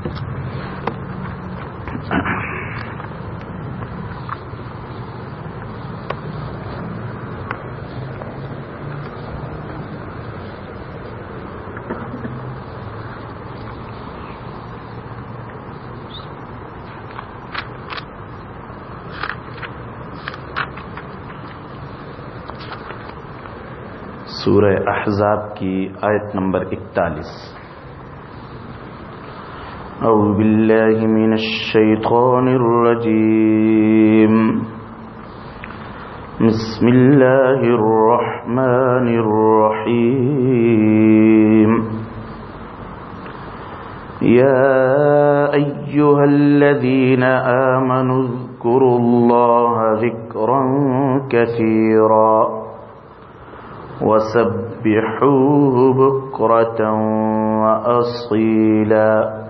سورہ احزاب کی آیت نمبر اکتالیس أعوذ باللہ من الشیطان الرجیم بسم اللہ الرحمن الرحیم يا أيها الذين آمنوا اذكروا الله ذكرا كثيرا وسبحوه بكرة وأصيلا.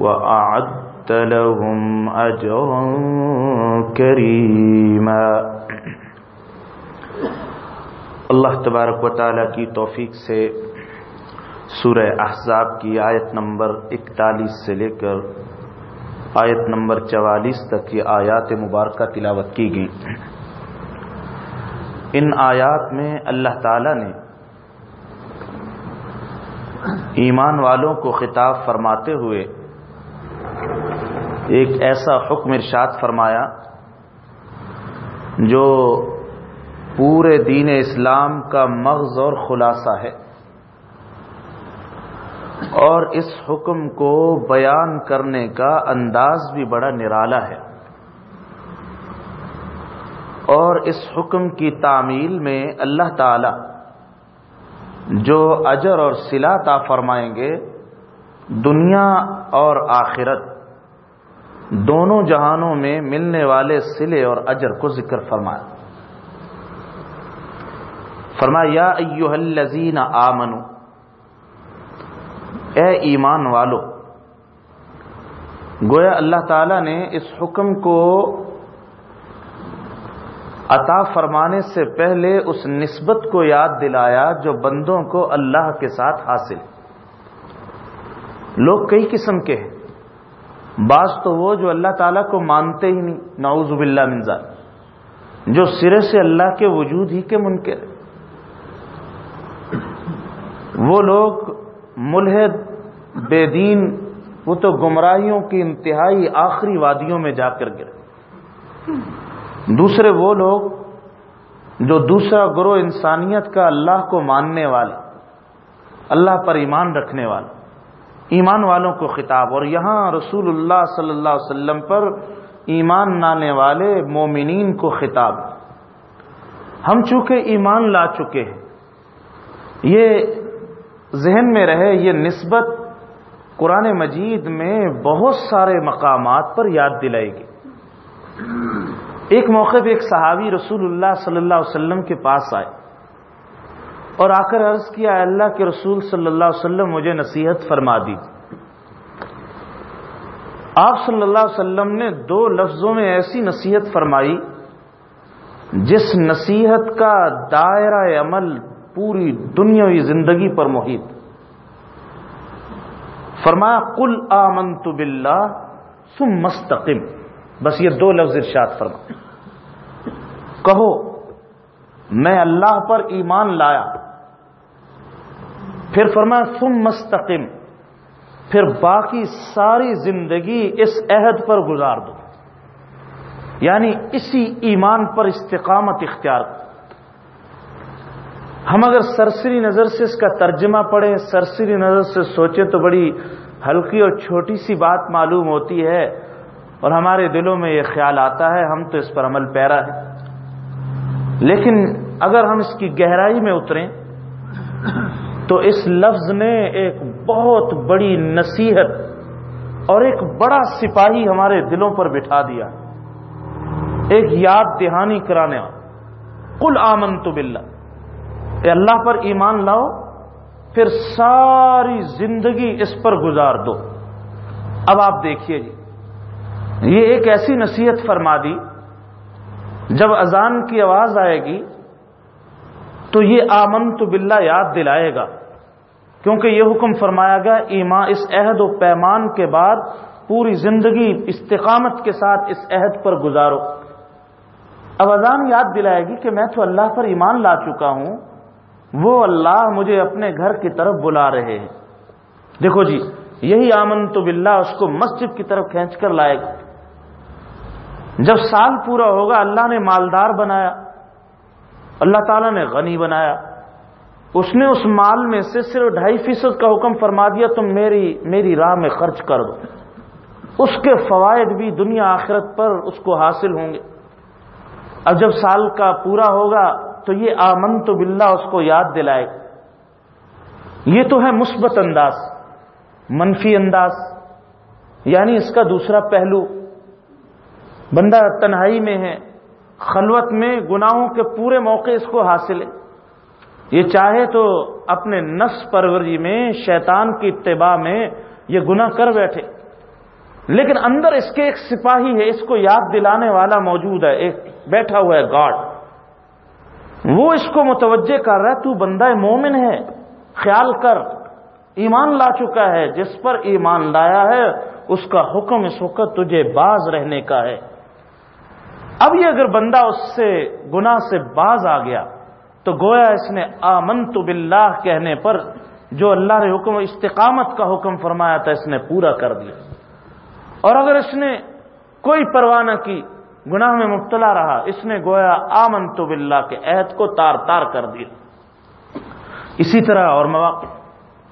وأعدت لهم أجرا كريما۔ اللہ تبارک و تعالی کی توفیق سے سورہ احزاب کی آیت نمبر اکتالیس سے لے کر آیت نمبر چوالیس تک یہ آیات مبارکہ تلاوت کی گئی ان آیات میں اللہ تعالی نے ایمان والوں کو خطاب فرماتے ہوئے ایک ایسا حکم ارشاد فرمایا جو پورے دین اسلام کا مغز اور خلاصہ ہے اور اس حکم کو بیان کرنے کا انداز بھی بڑا نرالا ہے اور اس حکم کی تعمیل میں اللہ تعالی جو اجر اور سلا تا فرمائیں گے دنیا اور آخرت دونوں جہانوں میں ملنے والے سلے اور اجر کو ذکر فرمایا۔ فرمایا ایوہ الذین آمنو، اے ایمان والو، گویا اللہ تعالی نے اس حکم کو عطا فرمانے سے پہلے اس نسبت کو یاد دلایا جو بندوں کو اللہ کے ساتھ حاصل۔ لوگ کئی قسم کے ہیں۔ بعض تو وہ جو اللہ تعالیٰ کو مانتے ہی نہیں، نعوذ باللہ من جو سرے سے اللہ کے وجود ہی کے منکر وہ لوگ ملحد، بے دین، وہ تو گمراہیوں کی انتہائی آخری وادیوں میں جا کر گرے۔ دوسرے وہ لوگ جو دوسرا گروہ انسانیت کا اللہ کو ماننے والے، اللہ پر ایمان رکھنے والے۔ ایمان والوں کو خطاب۔ اور یہاں رسول اللہ صلی اللہ علیہ وسلم پر ایمان لانے والے مومنین کو خطاب۔ ہم چونکہ ایمان لا چکے ہیں، یہ ذہن میں رہے، یہ نسبت قرآن مجید میں بہت سارے مقامات پر یاد دلائے گی۔ ایک موقع پہ ایک صحابی رسول اللہ صلی اللہ علیہ وسلم کے پاس آئے۔ اور آ کر عرض کیا، اللہ کے رسول صلی اللہ علیہ وسلم مجھے نصیحت فرما دی۔ آپ صلی اللہ علیہ وسلم نے دو لفظوں میں ایسی نصیحت فرمائی، جس نصیحت کا دائرہ عمل پوری دنیاوی زندگی پر محیط۔ فرمایا کل آمنت باللہ سم مستقم بس یہ دو لفظ ارشاد فرما کہو، میں اللہ پر ایمان لایا۔ پھر فرمایا تم مستقم. پھر باقی ساری زندگی اس عہد پر گزار دو۔ یعنی اسی ایمان پر استقامت اختیار ہم اگر سرسری نظر سے اس کا ترجمہ پڑھیں، سرسری نظر سے سوچیں تو بڑی ہلکی اور چھوٹی سی بات معلوم ہوتی ہے اور ہمارے دلوں میں یہ خیال آتا ہے، ہم تو اس پر عمل پیرا ہے لیکن اگر ہم اس کی گہرائی میں اتریں تو اس لفظ نے ایک بہت بڑی نصیحت اور ایک بڑا سپاہی ہمارے دلوں پر بٹھا دیا ایک یاد دہانی کرانے کل آمن تو اے اللہ پر ایمان لاؤ، پھر ساری زندگی اس پر گزار دو۔ اب آپ دیکھیے جی یہ ایک ایسی نصیحت فرما دی، جب اذان کی آواز آئے گی تو یہ آمن تو بلّہ یاد دلائے گا۔ کیونکہ یہ حکم فرمایا گیا ایمان اس عہد و پیمان کے بعد پوری زندگی استقامت کے ساتھ اس عہد پر گزارو۔ اب اذان یاد دلائے گی کہ میں تو اللہ پر ایمان لا چکا ہوں، وہ اللہ مجھے اپنے گھر کی طرف بلا رہے ہیں۔ دیکھو جی یہی آمن تو بلّہ اس کو مسجد کی طرف کھینچ کر لائے گا۔ جب سال پورا ہوگا، اللہ نے مالدار بنایا، اللہ تعالیٰ نے غنی بنایا۔ اس نے اس مال میں سے صرف ڈھائی فیصد کا حکم فرما دیا، تم میری میری راہ میں خرچ کر دو۔ اس کے فوائد بھی دنیا آخرت پر اس کو حاصل ہوں گے۔ اب جب سال کا پورا ہوگا تو یہ آمن تو بلّہ اس کو یاد دلائے یہ تو ہے مثبت انداز، منفی انداز یعنی اس کا دوسرا پہلو۔ بندہ تنہائی میں ہے، خلوت میں گناہوں کے پورے موقع اس کو حاصل ہے۔ یہ چاہے تو اپنے نس پروری میں، شیطان کی اتباع میں یہ گناہ کر بیٹھے۔ لیکن اندر اس کے ایک سپاہی ہے، اس کو یاد دلانے والا موجود ہے، ایک بیٹھا ہوا ہے گاڈ وہ اس کو متوجہ کر رہا ہے، تو بندہ مومن ہے، خیال کر، ایمان لا چکا ہے، جس پر ایمان لایا ہے، اس کا حکم اس وقت تجھے باز رہنے کا ہے۔ اب یہ اگر بندہ اس سے گنا سے باز آ گیا تو گویا اس نے آمن تو کہنے پر جو اللہ نے حکم استقامت کا حکم فرمایا تھا، اس نے پورا کر دیا۔ اور اگر اس نے کوئی پرواہ نہ کی، گناہ میں مبتلا رہا، اس نے گویا آمن تو بلّہ کے عہد کو تار تار کر دیا۔ اسی طرح اور مواقع۔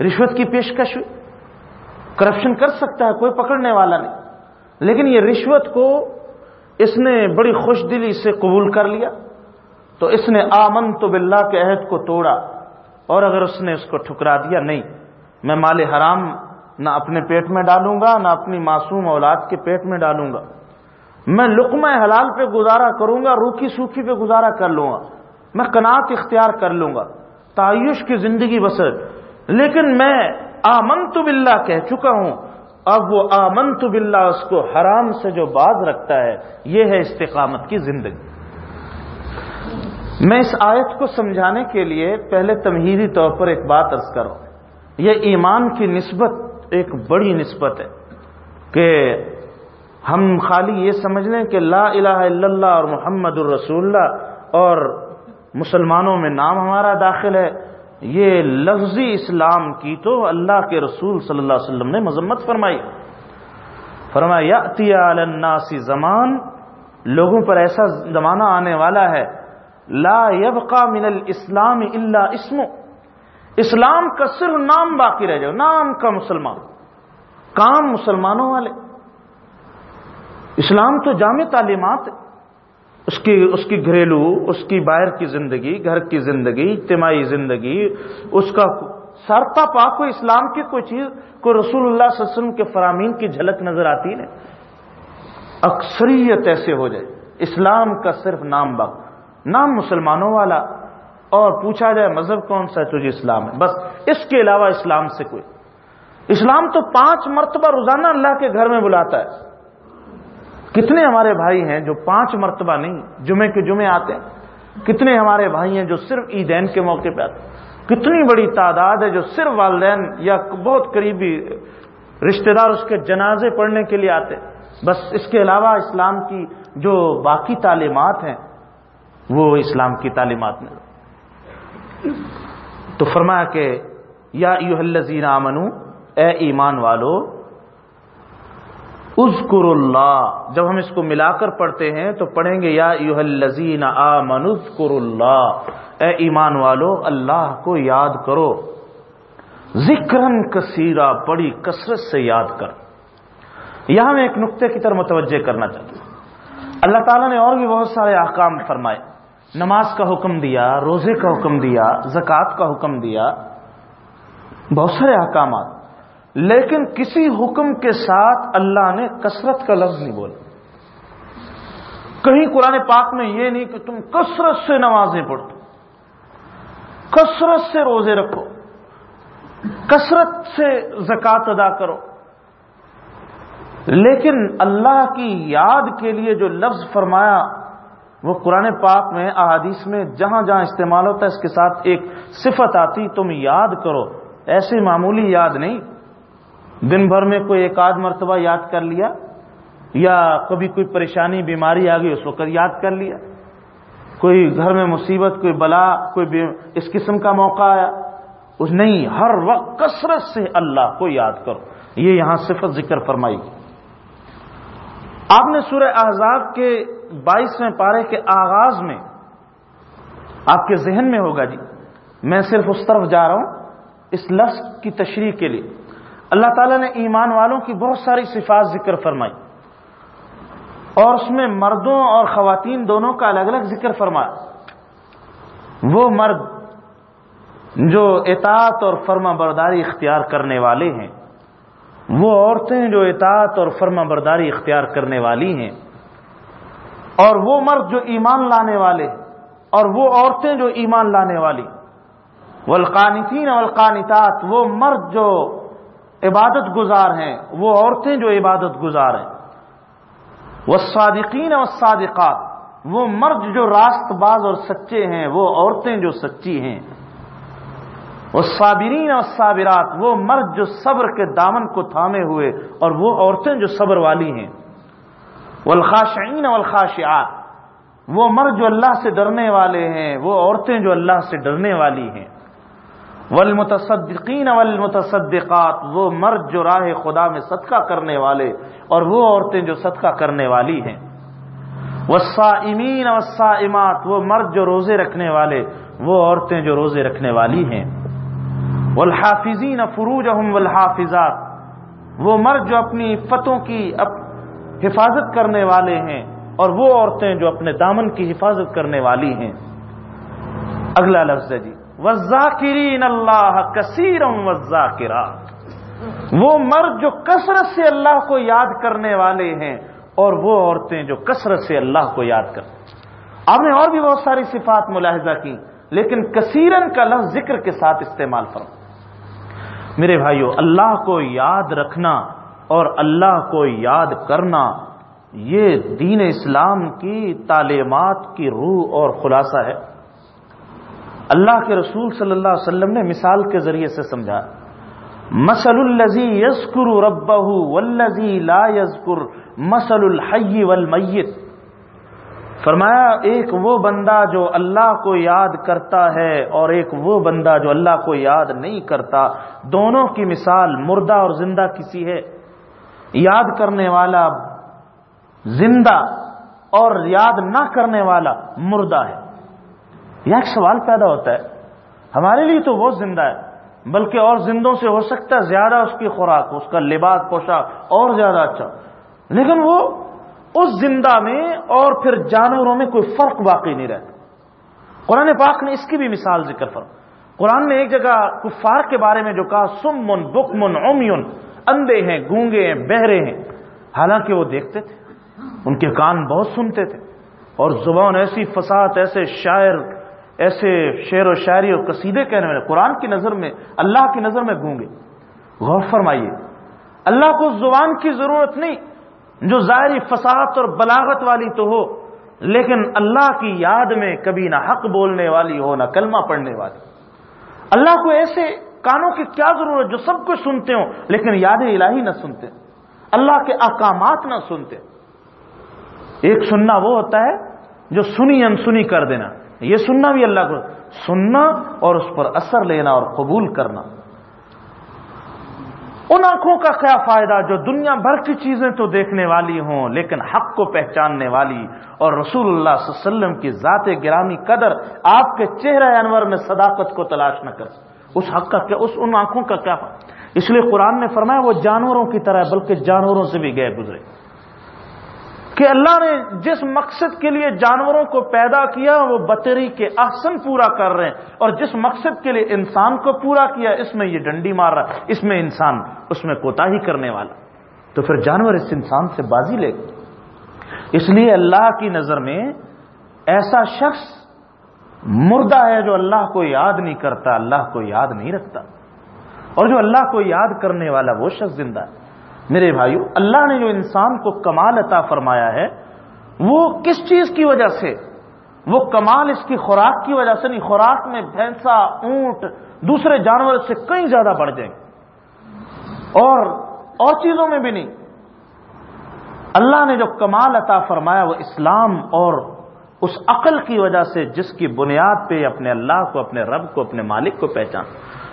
رشوت کی پیشکش کرپشن کر سکتا ہے، کوئی پکڑنے والا نہیں۔ لیکن یہ رشوت کو اس نے بڑی خوش دلی سے قبول کر لیا۔ تو اس نے آمن تو بلّہ کے عہد کو توڑا اور اگر اس نے اس کو ٹھکرا دیا نہیں، میں مال حرام نہ اپنے پیٹ میں ڈالوں گا، نہ اپنی معصوم اولاد کے پیٹ میں ڈالوں گا۔ میں لقمہ حلال پہ گزارا کروں گا روکی سوکھی پہ گزارا کر لوں گا۔ میں کنات اختیار کر لوں گا۔ تعیش کی زندگی بسر۔ لیکن میں آمن تو بلّہ کہہ چکا ہوں۔ اب وہ آمن تو بلّہ اس کو حرام سے جو باز رکھتا ہے، یہ ہے استقامت کی زندگی۔ میں اس آیت کو سمجھانے کے لیے پہلے تمہیدی طور پر ایک بات ارض کروں۔ یہ ایمان کی نسبت ایک بڑی نسبت ہے کہ ہم خالی یہ سمجھ لیں کہ لا الہ الا اللہ اور محمد الرسول اللہ اور مسلمانوں میں نام ہمارا داخل ہے۔ یہ لفظی اسلام کی تو اللہ کے رسول صلی اللہ علیہ وسلم نے مذمت فرمائی۔ فرمایا الناسی زمان، لوگوں پر ایسا زمانہ آنے والا ہے لا يبقى من الاسلام الا اسم. اسلام کا صرف نام باقی رہ جائے. نام کا مسلمان. کام مسلمانوں والے. اسلام تو جامع تعلیمات اس کی اس کی گھریلو، اس کی باہر کی زندگی، گھر کی زندگی، اجتماعی زندگی، اس کا سرتا پاک کو اسلام کی کوئی چیز کو رسول اللہ صلی اللہ علیہ وسلم کے فرامین کی جھلک نظر آتی ہے اکثریت ایسے ہو جائے. اسلام کا صرف نام باق نام مسلمانوں والا اور پوچھا جائے مذہب کون سا ہے تجھے اسلام ہے۔ بس اس کے علاوہ اسلام سے کوئی۔ اسلام تو پانچ مرتبہ روزانہ اللہ کے گھر میں بلاتا ہے۔ کتنے ہمارے بھائی ہیں جو پانچ مرتبہ نہیں، جمعے کے جمعے آتے ہیں۔ کتنے ہمارے بھائی ہیں جو صرف عیدین کے موقع پہ آتے ہیں۔ کتنی بڑی تعداد ہے جو صرف والدین یا بہت قریبی رشتہ دار اس کے جنازے پڑھنے کے لیے آتے بس اس کے علاوہ اسلام کی جو باقی تعلیمات ہیں وہ اسلام کی تعلیمات میں تو فرمایا کہ یا الزین آمنو، اے ایمان والو اذکر اللہ، جب ہم اس کو ملا کر پڑھتے ہیں تو پڑھیں گے یا یوہ الزین آمن اذکر اللہ۔ اے ایمان والو، اللہ کو یاد کرو۔ ذکرن کثیرہ بڑی کثرت سے یاد کر۔ یہاں میں ایک نقطے کی طرف متوجہ کرنا چاہتا ہوں۔ اللہ تعالیٰ نے اور بھی بہت سارے احکام فرمائے۔ نماز کا حکم دیا، روزے کا حکم دیا، زکوٰۃ کا حکم دیا، بہت سارے احکامات۔ لیکن کسی حکم کے ساتھ اللہ نے کثرت کا لفظ نہیں بولا۔ کہیں قرآن پاک میں یہ نہیں کہ تم کثرت سے نمازیں پڑھو، کثرت سے روزے رکھو، کثرت سے زکات ادا کرو۔ لیکن اللہ کی یاد کے لیے جو لفظ فرمایا وہ قرآن پاک میں احادیث میں جہاں جہاں استعمال ہوتا ہے اس کے ساتھ ایک صفت آتی، تم یاد کرو۔ ایسے معمولی یاد نہیں۔ دن بھر میں کوئی ایک آدھ مرتبہ یاد کر لیا، یا کبھی کوئی پریشانی، بیماری آ گئی، اس وقت یاد کر لیا۔ کوئی گھر میں مصیبت، کوئی بلا، کوئی اس قسم کا موقع آیا۔ اس نہیں، ہر وقت کثرت سے اللہ کو یاد کرو۔ یہ یہاں صفت ذکر فرمائی۔ آپ نے سورہ احزاب کے بائیسویں پارے کے آغاز میں آپ کے ذہن میں ہوگا جی میں صرف اس طرف جا رہا ہوں، اس لفظ کی تشریح کے لیے۔ اللہ تعالیٰ نے ایمان والوں کی بہت ساری صفات ذکر فرمائی۔ اور اس میں مردوں اور خواتین دونوں کا الگ الگ ذکر فرمایا۔ وہ مرد جو اطاعت اور فرما برداری اختیار کرنے والے ہیں، وہ عورتیں جو اطاعت اور فرما برداری اختیار کرنے والی ہیں اور وہ مرد جو ایمان لانے والے اور وہ عورتیں جو ایمان لانے والی۔ والقانتین والقانتات، وہ مرد جو عبادت گزار ہیں، وہ عورتیں جو عبادت گزار ہیں۔ وہ صادقین اور صادقات وہ مرد جو راست باز اور سچے ہیں، وہ عورتیں جو سچی ہیں۔ وہ صابرین اور صابرات وہ مرد جو صبر کے دامن کو تھامے ہوئے اور وہ عورتیں جو صبر والی ہیں۔ والخاشعین والخاشعات۔ وہ مرد جو اللہ سے ڈرنے والے ہیں، وہ عورتیں جو اللہ سے ڈرنے والی ہیں۔ والمتصدقین والمتصدقات، وہ مرد جو راہ خدا میں صدقہ کرنے والے اور وہ عورتیں جو صدقہ کرنے والی ہیں۔ والصائمین والصائمات، وہ مرد جو روزے رکھنے والے، وہ عورتیں جو روزے رکھنے والی ہیں۔ والحافظین فروجہم والحافظات، وہ مرد جو اپنی فتوں کی حفاظت کرنے والے ہیں اور وہ عورتیں جو اپنے دامن کی حفاظت کرنے والی ہیں۔ اگلا لفظ ہے جی وزاکرین اللہ کثیرم وزاکرا وہ مرد جو کثرت سے اللہ کو یاد کرنے والے ہیں اور وہ عورتیں جو کثرت سے اللہ کو یاد کر۔ آپ نے اور بھی بہت ساری صفات ملاحظہ کی، لیکن کثیرن کا لفظ ذکر کے ساتھ استعمال فرم میرے بھائیو، اللہ کو یاد رکھنا اور اللہ کو یاد کرنا یہ دین اسلام کی تعلیمات کی روح اور خلاصہ ہے۔ اللہ کے رسول صلی اللہ علیہ وسلم نے مثال کے ذریعے سے سمجھا۔ مسل الزی یسکر رب ولزی لا یزکر مسل الحی والمیت۔ فرمایا، ایک وہ بندہ جو اللہ کو یاد کرتا ہے اور ایک وہ بندہ جو اللہ کو یاد نہیں کرتا۔ دونوں کی مثال مردہ اور زندہ کسی ہے۔ یاد کرنے والا زندہ اور یاد نہ کرنے والا مردہ ہے۔ ایک سوال پیدا ہوتا ہے۔ ہمارے لیے تو وہ زندہ ہے، بلکہ اور زندوں سے ہو سکتا ہے زیادہ اس کی خوراک، اس کا لباس، پوشاک اور زیادہ اچھا۔ لیکن وہ اس زندہ میں اور پھر جانوروں میں کوئی فرق باقی نہیں رہتا۔ قرآن پاک نے اس کی بھی مثال ذکر کر قرآن نے ایک جگہ کفار کے بارے میں جو کہا سمن بکمن اومیون اندھے ہیں، گونگے ہیں، بہرے ہیں۔ حالانکہ وہ دیکھتے تھے، ان کے کان بہت سنتے تھے۔ اور زبان ایسی فساد، ایسے شاعر، ایسے شعر و شاعری اور قصیدے کہنے والے، قرآن کی نظر میں، اللہ کی نظر میں گونگے۔ غور فرمائیے، اللہ کو زبان کی ضرورت نہیں، جو ظاہری فساد اور بلاغت والی تو ہو، لیکن اللہ کی یاد میں کبھی نہ حق بولنے والی ہو، نہ کلمہ پڑھنے والی۔ اللہ کو ایسے کانوں کی کیا ضرورت جو سب کچھ سنتے ہوں، لیکن یاد الہی نہ سنتے۔ اللہ کے احکامات نہ سنتے۔ ایک سننا وہ ہوتا ہے جو سنی انسنی کر دینا۔ یہ سننا بھی اللہ کو۔ سننا اور اس پر اثر لینا اور قبول کرنا۔ ان آنکھوں کا کیا فائدہ؟ جو دنیا بھر کی چیزیں تو دیکھنے والی ہوں، لیکن حق کو پہچاننے والی۔ اور رسول اللہ صلی اللہ علیہ وسلم کی ذات گرامی قدر آپ کے چہرہ انور میں صداقت کو تلاش نہ کر اس حق کا کیا، اس ان آنکھوں کا کیا اس لیے قرآن نے فرمایا، وہ جانوروں کی طرح بلکہ جانوروں سے بھی گئے گزرے۔ کہ اللہ نے جس مقصد کے لیے جانوروں کو پیدا کیا، وہ بطری کے احسن پورا کر رہے ہیں۔ اور جس مقصد کے لیے انسان کو پورا کیا، اس میں یہ ڈنڈی مار رہا ہے۔ اس میں انسان، اس میں کوتا ہی کرنے والا۔ تو پھر جانور اس انسان سے بازی لے گئے۔ اس لیے اللہ کی نظر میں ایسا شخص مردہ ہے جو اللہ کو یاد نہیں کرتا، اللہ کو یاد نہیں رکھتا۔ اور جو اللہ کو یاد کرنے والا وہ شخص زندہ ہے۔ میرے بھائیو، اللہ نے جو انسان کو کمال عطا فرمایا ہے، وہ کس چیز کی وجہ سے؟ وہ کمال اس کی خوراک کی وجہ سے نہیں، خوراک میں بھینسا، اونٹ، دوسرے جانور سے کئی زیادہ بڑھ جائیں۔ اور اور چیزوں میں بھی نہیں۔ اللہ نے جو کمال عطا فرمایا، وہ اسلام اور اس عقل کی وجہ سے جس کی بنیاد پہ اپنے اللہ کو، اپنے رب کو، اپنے مالک کو پہچان،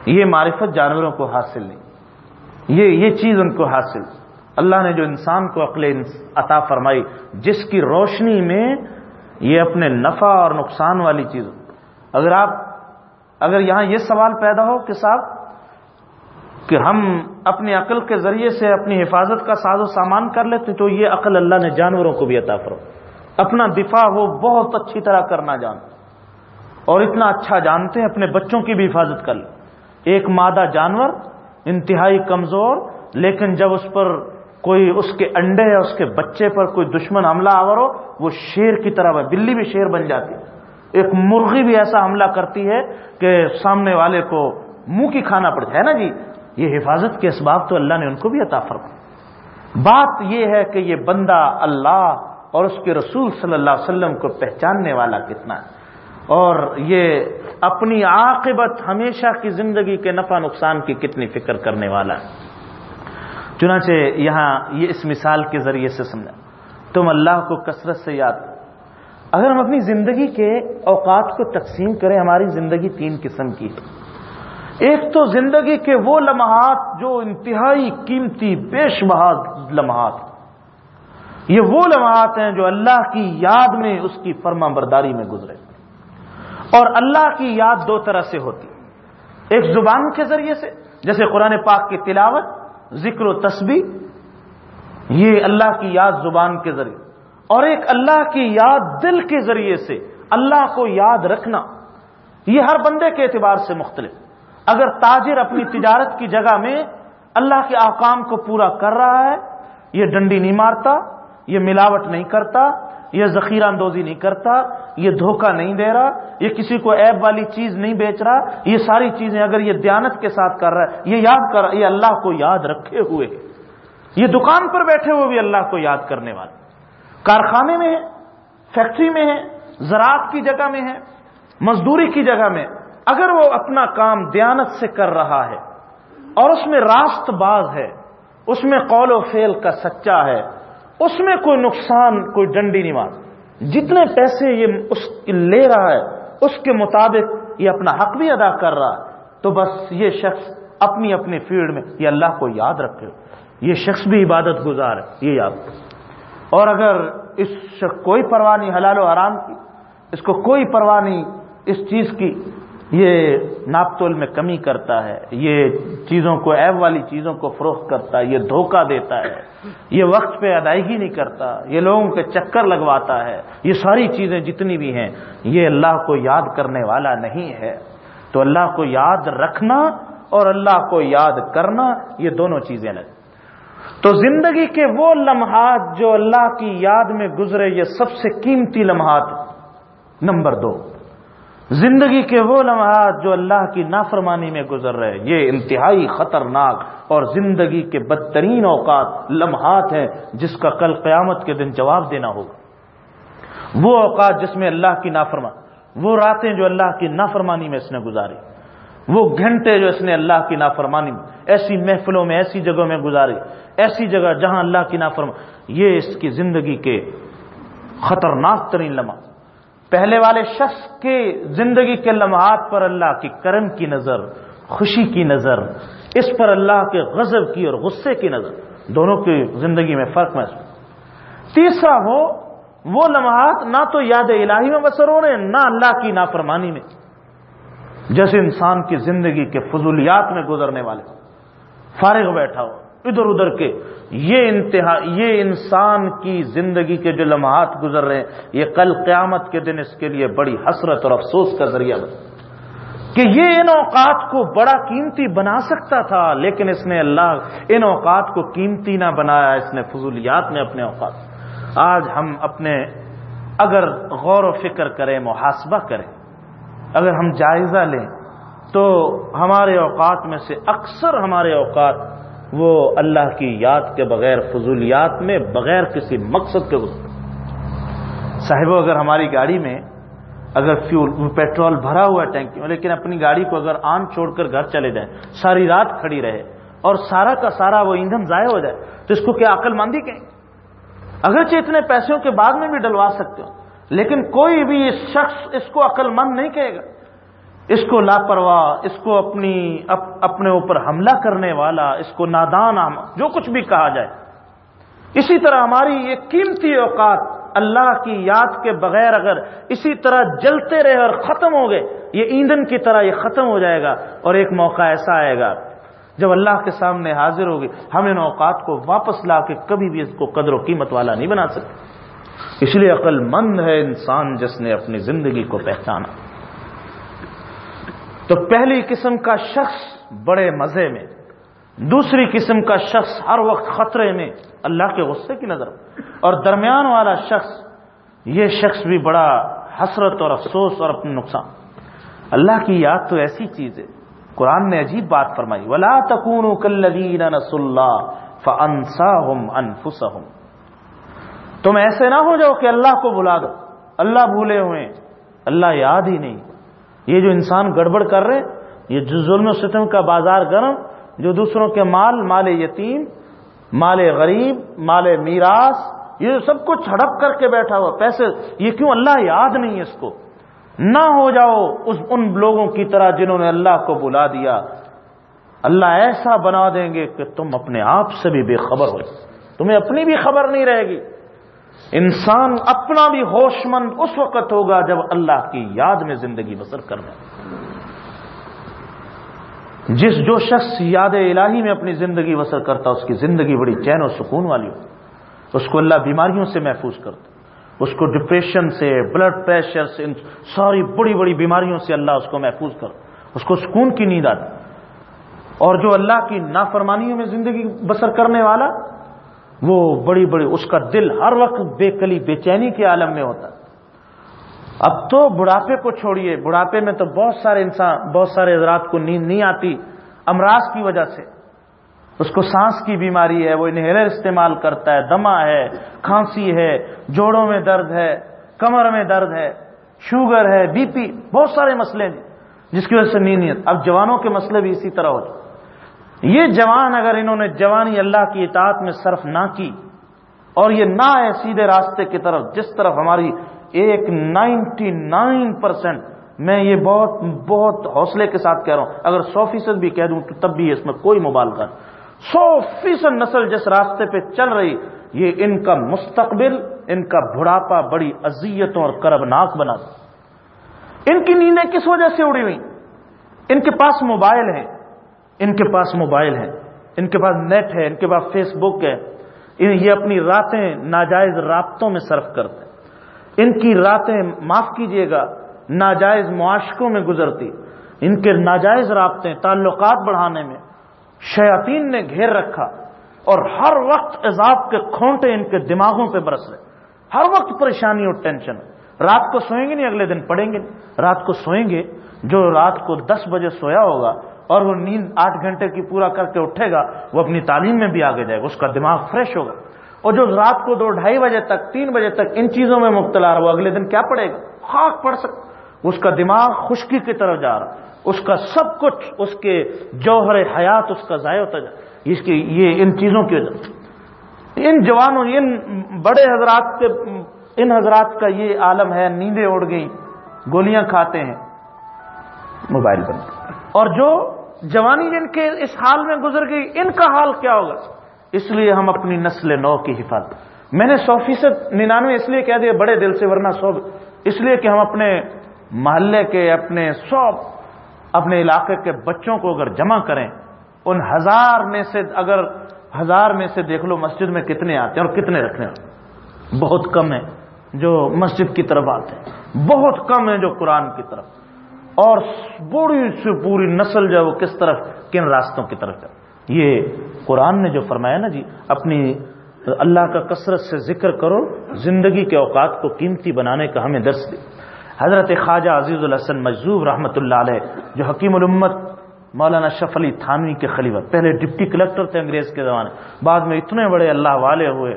یہ معرفت جانوروں کو حاصل نہیں۔ یہ یہ چیز ان کو حاصل۔ اللہ نے جو انسان کو عقل عطا فرمائی، جس کی روشنی میں یہ اپنے نفع اور نقصان والی چیز۔ اگر آپ، اگر یہاں یہ سوال پیدا ہو کہ صاحب، کہ ہم اپنی عقل کے ذریعے سے اپنی حفاظت کا ساز و سامان کر لیتے تو یہ عقل اللہ نے جانوروں کو بھی عطا فرو اپنا دفاع وہ بہت اچھی طرح کرنا جان اور اتنا اچھا جانتے ہیں، اپنے بچوں کی بھی حفاظت کر لیں۔ ایک مادہ جانور انتہائی کمزور، لیکن جب اس پر کوئی اس کے انڈے یا اس کے بچے پر کوئی دشمن حملہ آور ہو، وہ شیر کی طرح بلی بھی شیر بن جاتی ہے۔ ایک مرغی بھی ایسا حملہ کرتی ہے کہ سامنے والے کو منہ کی کھانا پڑتا ہے۔ نا جی؟ یہ حفاظت کے اسباب تو اللہ نے ان کو بھی عطا فرما بات یہ ہے کہ یہ بندہ اللہ اور اس کے رسول صلی اللہ علیہ وسلم کو پہچاننے والا کتنا ہے۔ اور یہ اپنی عاقبت ہمیشہ کی زندگی کے نفع نقصان کی کتنی فکر کرنے والا ہے۔ چنانچہ یہاں یہ اس مثال کے ذریعے سے سمجھا۔ تم اللہ کو کثرت سے یاد اگر ہم اپنی زندگی کے اوقات کو تقسیم کریں، ہماری زندگی تین قسم کی ہے۔ ایک تو زندگی کے وہ لمحات جو انتہائی قیمتی، بیش بہاد لمحات یہ وہ لمحات ہیں جو اللہ کی یاد میں اس کی فرما برداری میں گزرے اور اللہ کی یاد دو طرح سے ہوتی ایک زبان کے ذریعے سے، جیسے قرآن پاک کی تلاوت، ذکر و تسبیح، یہ اللہ کی یاد زبان کے ذریعے۔ اور ایک اللہ کی یاد دل کے ذریعے سے اللہ کو یاد رکھنا، یہ ہر بندے کے اعتبار سے مختلف۔ اگر تاجر اپنی تجارت کی جگہ میں اللہ کے آکام کو پورا کر رہا ہے، یہ ڈنڈی نہیں مارتا یہ ملاوٹ نہیں کرتا، یہ ذخیرہ اندوزی نہیں کرتا، یہ دھوکہ نہیں دے رہا، یہ کسی کو ایب والی چیز نہیں بیچ رہا، یہ ساری چیزیں اگر یہ دیانت کے ساتھ کر رہا ہے، یہ یاد کر رہا یہ اللہ کو یاد رکھے ہوئے یہ دکان پر بیٹھے ہوئے بھی اللہ کو یاد کرنے والے کارخانے میں ہے فیکٹری میں ہے زراعت کی جگہ میں ہے مزدوری کی جگہ میں اگر وہ اپنا کام دیانت سے کر رہا ہے اور اس میں راست باز ہے، اس میں قول و فیل کا سچا ہے اس میں کوئی نقصان، کوئی ڈنڈی نہیں مار۔ جتنے پیسے یہ اس لے رہا ہے، اس کے مطابق یہ اپنا حق بھی ادا کر رہا ہے۔ تو بس یہ شخص اپنی اپنی فیلڈ میں، یہ اللہ کو یاد رکھے۔ یہ شخص بھی عبادت گزار ہے، یہ یاد۔ اور اگر اس شخص کوئی پرواہ نہیں، حلال و حرام کی، اس کو کوئی پرواہ نہیں اس چیز کی یہ ناپتول میں کمی کرتا ہے، یہ چیزوں کو ایب والی چیزوں کو فروخت کرتا ہے، یہ دھوکہ دیتا ہے۔ یہ وقت پہ ادائیگی نہیں کرتا، یہ لوگوں کے چکر لگواتا ہے۔ یہ ساری چیزیں جتنی بھی ہیں، یہ اللہ کو یاد کرنے والا نہیں ہے۔ تو اللہ کو یاد رکھنا اور اللہ کو یاد کرنا، یہ دونوں چیزیں لگ تو زندگی کے وہ لمحات جو اللہ کی یاد میں گزرے، یہ سب سے قیمتی لمحات نمبر دو۔ زندگی کے وہ لمحات جو اللہ کی نافرمانی میں گزر رہے یہ انتہائی خطرناک اور زندگی کے بدترین اوقات لمحات ہیں جس کا کل قیامت کے دن جواب دینا ہوگا۔ وہ اوقات جس میں اللہ کی نافرمان وہ راتیں جو اللہ کی نافرمانی میں اس نے گزاری، وہ گھنٹے جو اس نے اللہ کی نافرمانی میں ایسی محفلوں میں، ایسی جگہوں میں گزاری، ایسی جگہ جہاں اللہ کی نافرمان یہ اس کی زندگی کے خطرناک ترین لمحات۔ پہلے والے شخص کے زندگی کے لمحات پر اللہ کی کرم کی نظر، خوشی کی نظر، اس پر اللہ کے غضب کی اور غصے کی نظر، دونوں کی زندگی میں فرق محسوس۔ تیسرا وہ وہ لمحات نہ تو یاد الہی میں بسر ہو رہے نہ اللہ کی نافرمانی میں، جیسے انسان کی زندگی کے فضولیات میں گزرنے والے۔ فارغ بیٹھا ہو۔ ادھر ادھر کے۔ یہ انتہا، یہ انسان کی زندگی کے جو لمحات گزر رہے ہیں، یہ کل قیامت کے دن اس کے لیے بڑی حسرت اور افسوس کا ذریعہ بنا کہ یہ ان اوقات کو بڑا قیمتی بنا سکتا تھا، لیکن اس نے اللہ ان اوقات کو قیمتی نہ بنایا، اس نے فضولیات میں اپنے اوقات۔ آج ہم اپنے، اگر غور و فکر کریں، محاسبہ کریں، اگر ہم جائزہ لیں، تو ہمارے اوقات میں سے اکثر ہمارے اوقات وہ اللہ کی یاد کے بغیر، فضولیات میں بغیر کسی مقصد کے گزر صاحب اگر ہماری گاڑی میں اگر فیول، پیٹرول بھرا ہوا ہے ٹینکی میں، لیکن اپنی گاڑی کو اگر آن چھوڑ کر گھر چلے جائیں، ساری رات کھڑی رہے، اور سارا کا سارا وہ ایندھن ضائع ہو جائے، تو اس کو کیا عقل مندی کہیں؟ اگرچہ اتنے پیسوں کے بعد میں بھی ڈلوا سکتے ہو، لیکن کوئی بھی شخص اس کو عقل مند نہیں کہے گا۔ اس کو لاپرواہ، اس کو اپنی اپنے اوپر حملہ کرنے والا، اس کو نادان جو کچھ بھی کہا جائے۔ اسی طرح ہماری یہ قیمتی اوقات اللہ کی یاد کے بغیر اگر اسی طرح جلتے رہے اور ختم ہو گئے، یہ ایندھن کی طرح یہ ختم ہو جائے گا اور ایک موقع ایسا آئے گا جب اللہ کے سامنے حاضر ہوگی، ہم ان اوقات کو واپس لا کے کبھی بھی اس کو قدر و قیمت والا نہیں بنا سکتے۔ اس لیے عقل مند ہے انسان جس نے اپنی زندگی کو پہچانا۔ تو پہلی قسم کا شخص بڑے مزے میں، دوسری قسم کا شخص ہر وقت خطرے میں، اللہ کے غصے کی نظر۔ اور درمیان والا شخص، یہ شخص بھی بڑا حسرت اور افسوس اور اپنے نقصان۔ اللہ کی یاد تو ایسی چیز ہے، قرآن نے عجیب بات فرمائی، ولا تکون کلین تم ایسے نہ ہو جاؤ کہ اللہ کو بلا دو۔ اللہ بھولے ہوئے، اللہ یاد ہی نہیں۔ یہ جو انسان گڑبڑ کر رہے یہ جو ظلم و ستم کا بازار گرم، جو دوسروں کے مال مال یتیم، مال غریب، مال میراث، یہ سب کچھ ہڑپ کر کے بیٹھا ہوا، پیسے، یہ کیوں اللہ یاد نہیں اس کو؟ نہ ہو جاؤ اس ان لوگوں کی طرح جنہوں نے اللہ کو بلا دیا۔ اللہ ایسا بنا دیں گے کہ تم اپنے آپ سے بھی بے خبر ہو تمہیں اپنی بھی خبر نہیں رہے گی۔ انسان اپنا بھی ہوش مند اس وقت ہوگا جب اللہ کی یاد میں زندگی بسر کرنا جس جو شخص یاد الہی میں اپنی زندگی بسر کرتا اس کی زندگی بڑی چین و سکون والی ہو۔ اس کو اللہ بیماریوں سے محفوظ کرتا اس کو ڈپریشن سے بلڈ پریشر سے ساری بڑی بڑی بیماریوں سے اللہ اس کو محفوظ کر اس کو سکون کی نیند آتی۔ اور جو اللہ کی نافرمانیوں میں زندگی بسر کرنے والا وہ بڑی بڑی، اس کا دل ہر وقت بے کلی، بے چینی کے عالم میں ہوتا اب تو بڑھاپے کو چھوڑیے، بڑھاپے میں تو بہت سارے انسان، بہت سارے حضرات کو نیند نہیں آتی، امراض کی وجہ سے۔ اس کو سانس کی بیماری ہے، وہ انہیلر استعمال کرتا ہے دما ہے، کھانسی ہے، جوڑوں میں درد ہے، کمر میں درد ہے، شوگر ہے، بی پی، بہت سارے مسئلے ہیں، جس کی وجہ سے نیند اب جوانوں کے مسئلے بھی اسی طرح ہوتے یہ جوان اگر انہوں نے جوانی اللہ کی اطاعت میں صرف نہ کی اور یہ نہ ہے سیدھے راستے کی طرف، جس طرف ہماری ایک نائنٹی نائن پرسینٹ میں یہ بہت بہت حوصلے کے ساتھ کہہ رہا ہوں، اگر سو فیصد بھی کہہ دوں تو تب بھی اس میں کوئی مبالغہ سو فیصد نسل جس راستے پہ چل رہی، یہ ان کا مستقبل، ان کا بڑھاپا بڑی اذیتوں اور کربناک بنا۔ ان کی نیندیں کس وجہ سے اڑی ہوئی ان کے پاس موبائل ہے ان کے پاس موبائل ہے، ان کے پاس نیٹ ہے، ان کے پاس فیس بک ہے۔ یہ اپنی راتیں ناجائز رابطوں میں صرف کرتے ان کی راتیں معاف کیجیے گا، ناجائز معاشقوں میں گزرتی۔ ان کے ناجائز رابطے، تعلقات بڑھانے میں شیاطین نے گھیر رکھا۔ اور ہر وقت عذاب کے کھونٹے ان کے دماغوں پہ برس رہے۔ ہر وقت پریشانی اور ٹینشن۔ رات کو سوئیں گے نہیں، اگلے دن پڑیں گے۔ رات کو سوئیں گے، جو رات کو دس بجے سویا ہوگا اور وہ نیند آٹھ گھنٹے کی پورا کر کے اٹھے گا، وہ اپنی تعلیم میں بھی آگے جائے گا، اس کا دماغ فریش ہوگا۔ اور جو رات کو دو ڈھائی بجے تک، تین بجے تک ان چیزوں میں مبتلا رہا، وہ اگلے دن کیا پڑے گا؟ خاک پڑ سکتا اس کا دماغ خشکی کی طرف جا رہا اس کا سب کچھ، اس کے جوہر حیات، اس کا ضائع ہوتا جائے اس کی یہ ان چیزوں کی وجہ ان جوانوں، ان بڑے حضرات کے، ان حضرات کا یہ عالم ہے، نیندیں اڑ گئی گولیاں کھاتے ہیں، موبائل پر اور جو جوانی جن کے اس حال میں گزر گئی، ان کا حال کیا ہوگا؟ اس لیے ہم اپنی نسل نو کی حفاظت۔ میں نے سو فیصد ننانوے اس لیے کہہ دیا بڑے دل سے، ورنہ سو۔ اس لیے کہ ہم اپنے محلے کے، اپنے سو، اپنے علاقے کے بچوں کو اگر جمع کریں، ان ہزار میں سے اگر ہزار میں سے دیکھ لو مسجد میں کتنے آتے ہیں اور کتنے رکھنے والے بہت کم ہے جو مسجد کی طرف آتے ہیں۔ بہت کم ہے جو قرآن کی طرف۔ اور بڑی سے پوری نسل جو ہے وہ کس طرف کن راستوں کی طرف ہے؟ یہ قرآن نے جو فرمایا نا جی اپنی اللہ کا کثرت سے ذکر کرو، زندگی کے اوقات کو قیمتی بنانے کا ہمیں درس دے۔ حضرت خواجہ عزیز الحسن مجذوب رحمۃ اللہ علیہ، جو حکیم الامت مولانا شف علی تھانوی کے خلیفہ، پہلے ڈپٹی کلیکٹر تھے انگریز کے زمانے، بعد میں اتنے بڑے اللہ والے ہوئے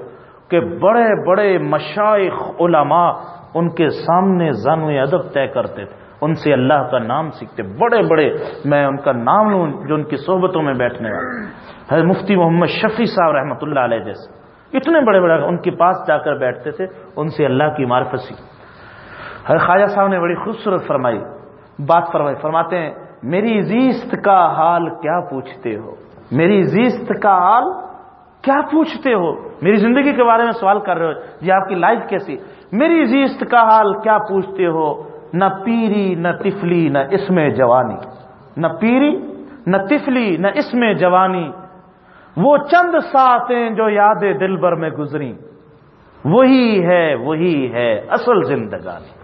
کہ بڑے بڑے مشائق علماء ان کے سامنے زانو ادب طے کرتے تھے۔ ان سے اللہ کا نام سیکھتے۔ بڑے بڑے میں ان کا نام لوں جو ان کی صحبتوں میں بیٹھنے والے۔ حضرت مفتی محمد شفیع صاحب رحمۃ اللہ علیہ جیسے۔ اتنے بڑے بڑے ان کے پاس جا کر بیٹھتے تھے، ان سے اللہ کی معرفت سیکھ حضرت خواجہ صاحب نے بڑی خوبصورت فرمائی، بات فرمائی، فرماتے ہیں، میری زیست کا حال کیا پوچھتے ہو؟ میری زیست کا حال کیا پوچھتے ہو؟ میری زندگی کے بارے میں سوال کر رہے ہو جی آپ کی لائف کیسی؟ میری زیست کا حال کیا پوچھتے ہو؟ نہ پیری، نہ تفلی، نہ اس میں جوانی۔ نہ پیری، نہ تفلی، نہ اس میں جوانی۔ وہ چند ساتیں جو یاد دل بر میں گزری وہی ہے وہی ہے اصل زندگانی۔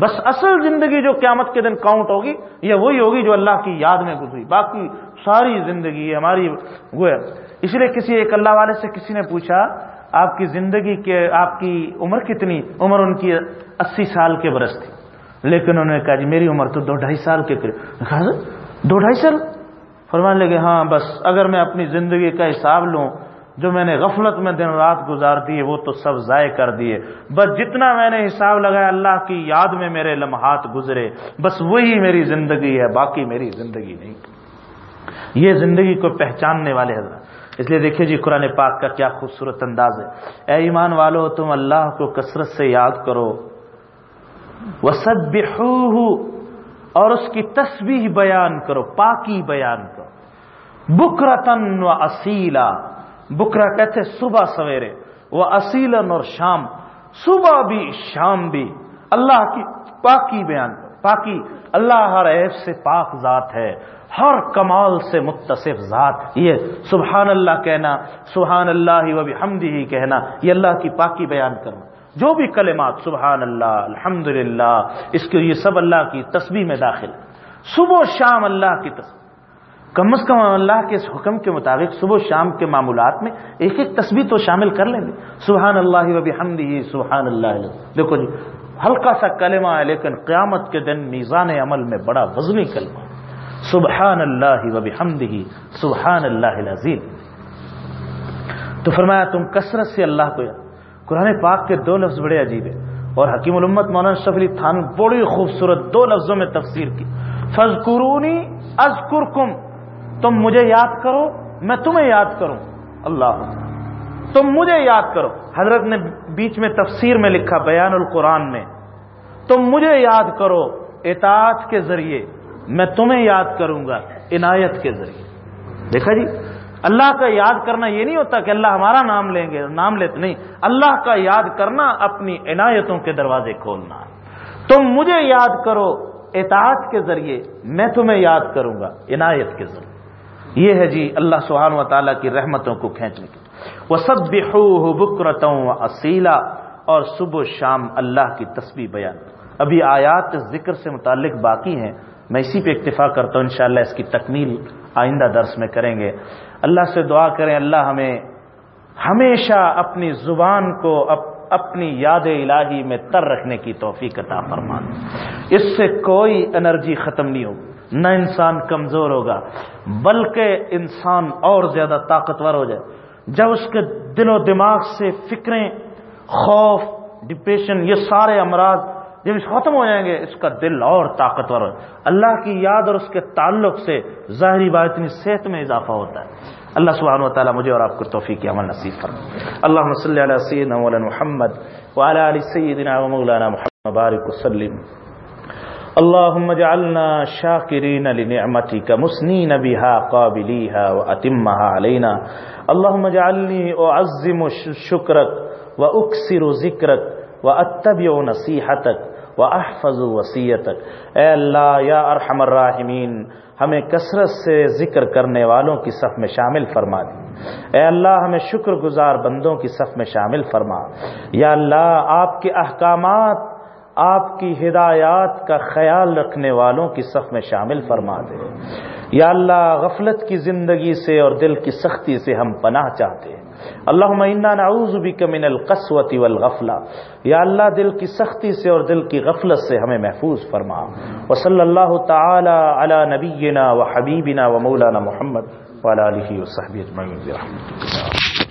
بس اصل زندگی جو قیامت کے دن کاؤنٹ ہوگی، یہ وہی ہوگی جو اللہ کی یاد میں گزری۔ باقی ساری زندگی ہماری وہ ہے۔ اس لیے کسی ایک اللہ والے سے کسی نے پوچھا، آپ کی زندگی کے، آپ کی عمر کتنی؟ عمر ان کی اسی سال کے برس تھی۔ لیکن انہوں نے کہا جی میری عمر تو دو ڈھائی سال کے قریب۔ دو ڈھائی سال؟ فرمانے لگے ہاں بس اگر میں اپنی زندگی کا حساب لوں، جو میں نے غفلت میں دن رات گزار دیے وہ تو سب ضائع کر دیے۔ بس جتنا میں نے حساب لگایا، اللہ کی یاد میں میرے لمحات گزرے۔ بس وہی میری زندگی ہے، باقی میری زندگی نہیں۔ یہ زندگی کو پہچاننے والے حضرت۔ اس لیے دیکھیے جی قرآن پاک کا کیا خوبصورت انداز ہے۔ اے ایمان والو، تم اللہ کو کثرت سے یاد کرو۔ وہ سب اور اس کی تسبیح بیان کرو، پاکی بیان کرو۔ بکرتن و اصیلا، بکرا کہتے صبح سویرے وہ اصیلن اور شام، صبح بھی، شام بھی۔ اللہ کی پاکی بیان کرو، پاکی۔ اللہ ہر عیب سے پاک ذات ہے، ہر کمال سے متصف ذات۔ یہ سبحان اللہ کہنا، سبحان اللہ و حمدی ہی کہنا، یہ اللہ کی پاکی بیان کرنا۔ جو بھی کلمات، سبحان اللہ الحمد اس کے یہ سب اللہ کی تسبیح میں داخل۔ صبح و شام اللہ کی تسبیح۔ کم از کم اللہ کے اس حکم کے مطابق صبح و شام کے معمولات میں ایک ایک تسبیح تو شامل کر لیں گے۔ سبحان اللہ وبی سبحان اللہ۔ دیکھو جی ہلکا سا کلمہ ہے، لیکن قیامت کے دن میزان عمل میں بڑا وزنی کلمہ۔ سبحان اللہ وبی سبحان اللہ عظیم تو فرمایا، تم کثرت سے اللہ کو یاد قرآن پاک کے دو لفظ بڑے عجیب ہیں۔ اور حکیم الامت مولانا شف علی تھان بڑی خوبصورت دو لفظوں میں تفسیر کی۔ فض قرونی تم مجھے یاد کرو، میں تمہیں یاد کروں۔ اللہ۔ تم مجھے یاد کرو۔ حضرت نے بیچ میں تفسیر میں لکھا بیان القرآن میں۔ تم مجھے یاد کرو اطاعت کے ذریعے۔ میں تمہیں یاد کروں گا، عنایت کے ذریعے۔ دیکھا جی اللہ کا یاد کرنا یہ نہیں ہوتا کہ اللہ ہمارا نام لیں گے، نام لیتے، نہیں۔ اللہ کا یاد کرنا اپنی عنایتوں کے دروازے کھولنا۔ تم مجھے یاد کرو اطاعت کے ذریعے، میں تمہیں یاد کروں گا عنایت کے ذریعے۔ یہ ہے جی اللہ سبحان و تعالیٰ کی رحمتوں کو کھینچنے کی۔ وہ سب بکرتوں اصیلا اور صبح و شام اللہ کی تسبیح بیان۔ ابھی آیات ذکر سے متعلق باقی ہیں۔ میں اسی پہ اکتفا کرتا ہوں انشاءاللہ اس کی تکمیل آئندہ درس میں کریں گے۔ اللہ سے دعا کریں، اللہ ہمیں ہمیشہ اپنی زبان کو اپنی یاد الہی میں تر رکھنے کی توفیق عطا فرمان اس سے کوئی انرجی ختم نہیں ہوگی، نہ انسان کمزور ہوگا، بلکہ انسان اور زیادہ طاقتور ہو جائے۔ جب اس کے دل و دماغ سے فکریں، خوف ڈپریشن یہ سارے امراض جب اس ختم ہو جائیں گے، اس کا دل اور طاقتور ہو اللہ کی یاد اور اس کے تعلق سے ظاہری بات اتنی صحت میں اضافہ ہوتا ہے۔ اللہ سبحانہ و تعالیٰ مجھے اور آپ کو توفیق عمل نصیب فرما اللہ صلی علیہ سیدنا مولانا محمد وعلى آل سيدنا ومولانا محمد بارك وسلم۔ اللهم اجعلنا شاكرين لنعمتك مسنين بها قابليها وأتمها علينا اللهم اجعلني أعظم شكرك وأكسر ذكرك وأتبع نصيحتك و احفظ وسیعتک اے اللہ، یا ارحم الراحمین، ہمیں کثرت سے ذکر کرنے والوں کی صف میں شامل فرما دی اے اللہ، ہمیں شکر گزار بندوں کی صف میں شامل فرما۔ یا اللہ، آپ کے احکامات، آپ کی ہدایات کا خیال رکھنے والوں کی صف میں شامل فرما دے۔ یا اللہ، غفلت کی زندگی سے اور دل کی سختی سے ہم پناہ چاہتے ہیں۔ اللہ نعوذ بک من القسوت والغفلہ۔ یا اللہ، دل کی سختی سے اور دل کی غفلت سے ہمیں محفوظ فرما۔ وصلی اللہ تعالی علی نبینا و حبیبنا و مولانا محمد وعلى آلہ وصحبہ اجمعین برحمتک